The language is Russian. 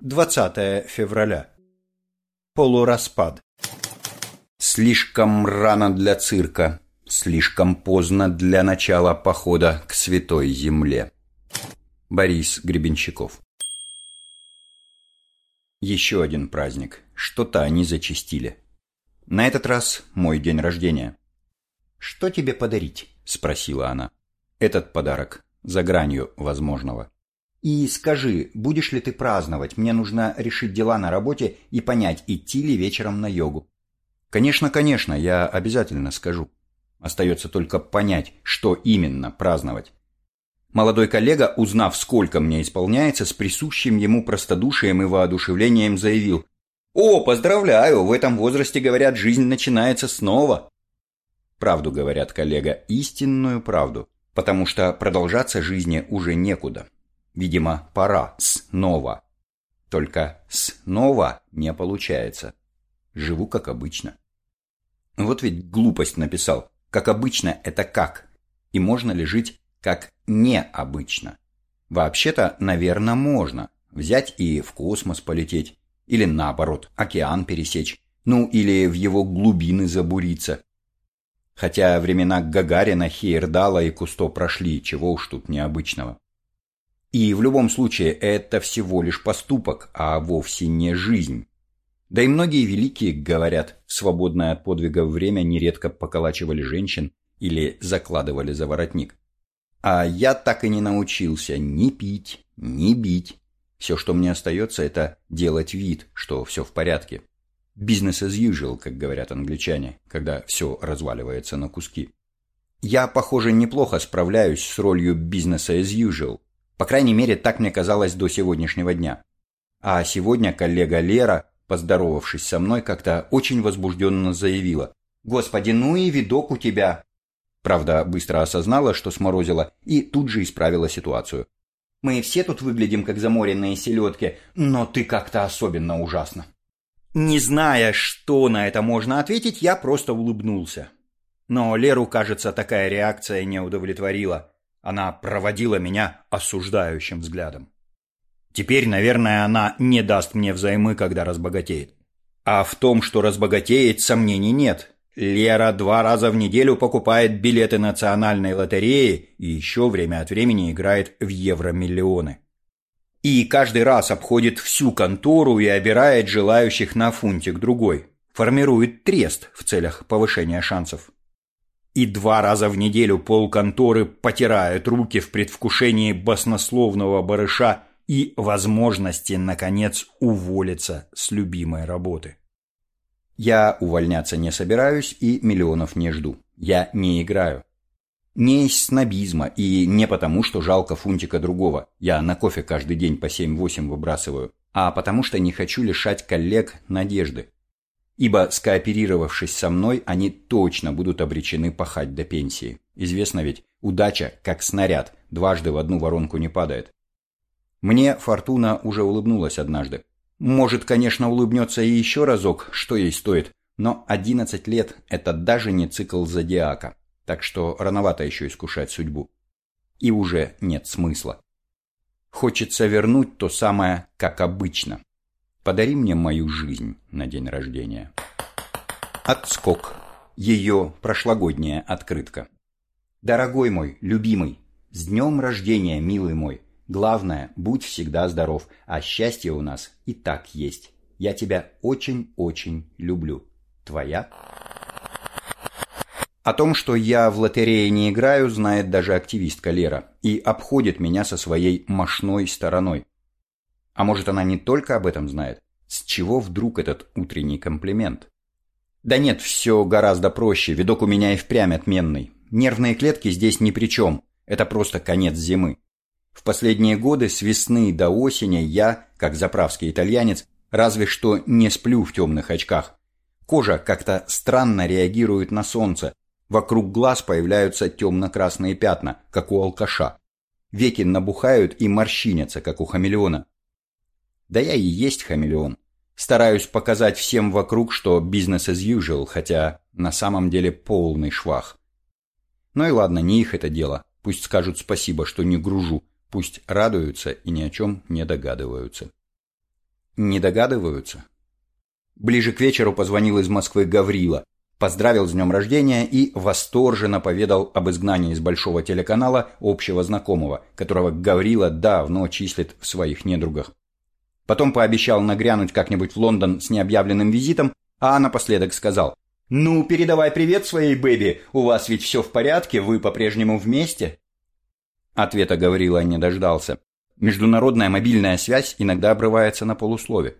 20 февраля. Полураспад. Слишком рано для цирка, слишком поздно для начала похода к святой земле. Борис Гребенщиков. Еще один праздник. Что-то они зачистили. На этот раз мой день рождения. «Что тебе подарить?» – спросила она. «Этот подарок. За гранью возможного». «И скажи, будешь ли ты праздновать? Мне нужно решить дела на работе и понять, идти ли вечером на йогу». «Конечно, конечно, я обязательно скажу. Остается только понять, что именно праздновать». Молодой коллега, узнав, сколько мне исполняется, с присущим ему простодушием и воодушевлением заявил. «О, поздравляю, в этом возрасте, говорят, жизнь начинается снова». Правду говорят, коллега, истинную правду, потому что продолжаться жизни уже некуда. Видимо, пора снова. Только снова не получается. Живу как обычно. Вот ведь глупость написал. Как обычно это как? И можно ли жить как необычно? Вообще-то, наверное, можно. Взять и в космос полететь. Или наоборот, океан пересечь. Ну, или в его глубины забуриться. Хотя времена Гагарина, Хейердала и Кусто прошли, чего уж тут необычного. И в любом случае это всего лишь поступок, а вовсе не жизнь. Да и многие великие, говорят, в свободное от подвигов время нередко поколачивали женщин или закладывали за воротник. А я так и не научился ни пить, ни бить. Все, что мне остается, это делать вид, что все в порядке. Business as usual, как говорят англичане, когда все разваливается на куски. Я, похоже, неплохо справляюсь с ролью business as usual, по крайней мере, так мне казалось до сегодняшнего дня. А сегодня коллега Лера, поздоровавшись со мной, как-то очень возбужденно заявила. «Господи, ну и видок у тебя!» Правда, быстро осознала, что сморозила, и тут же исправила ситуацию. «Мы все тут выглядим как заморенные селедки, но ты как-то особенно ужасно». Не зная, что на это можно ответить, я просто улыбнулся. Но Леру, кажется, такая реакция не удовлетворила. Она проводила меня осуждающим взглядом. Теперь, наверное, она не даст мне взаймы, когда разбогатеет. А в том, что разбогатеет, сомнений нет. Лера два раза в неделю покупает билеты национальной лотереи и еще время от времени играет в евромиллионы. И каждый раз обходит всю контору и обирает желающих на фунтик другой. Формирует трест в целях повышения шансов и два раза в неделю полконторы потирают руки в предвкушении баснословного барыша и возможности, наконец, уволиться с любимой работы. Я увольняться не собираюсь и миллионов не жду. Я не играю. Не из снобизма и не потому, что жалко фунтика другого. Я на кофе каждый день по 7-8 выбрасываю. А потому что не хочу лишать коллег надежды ибо, скооперировавшись со мной, они точно будут обречены пахать до пенсии. Известно ведь, удача, как снаряд, дважды в одну воронку не падает. Мне Фортуна уже улыбнулась однажды. Может, конечно, улыбнется и еще разок, что ей стоит, но 11 лет – это даже не цикл зодиака, так что рановато еще искушать судьбу. И уже нет смысла. Хочется вернуть то самое, как обычно. Подари мне мою жизнь на день рождения. Отскок. Ее прошлогодняя открытка. Дорогой мой, любимый, с днем рождения, милый мой. Главное, будь всегда здоров, а счастье у нас и так есть. Я тебя очень-очень люблю. Твоя? О том, что я в лотерее не играю, знает даже активистка Лера и обходит меня со своей мошной стороной. А может, она не только об этом знает? С чего вдруг этот утренний комплимент? Да нет, все гораздо проще, видок у меня и впрямь отменный. Нервные клетки здесь ни при чем, это просто конец зимы. В последние годы с весны до осени я, как заправский итальянец, разве что не сплю в темных очках. Кожа как-то странно реагирует на солнце, вокруг глаз появляются темно-красные пятна, как у алкаша. Веки набухают и морщинятся, как у хамелеона. Да я и есть хамелеон. Стараюсь показать всем вокруг, что бизнес as usual, хотя на самом деле полный швах. Ну и ладно, не их это дело. Пусть скажут спасибо, что не гружу. Пусть радуются и ни о чем не догадываются. Не догадываются? Ближе к вечеру позвонил из Москвы Гаврила, поздравил с днем рождения и восторженно поведал об изгнании из большого телеканала общего знакомого, которого Гаврила давно числит в своих недругах. Потом пообещал нагрянуть как-нибудь в Лондон с необъявленным визитом, а напоследок сказал «Ну, передавай привет своей бэби, у вас ведь все в порядке, вы по-прежнему вместе?» Ответа Гаврила не дождался. Международная мобильная связь иногда обрывается на полуслове.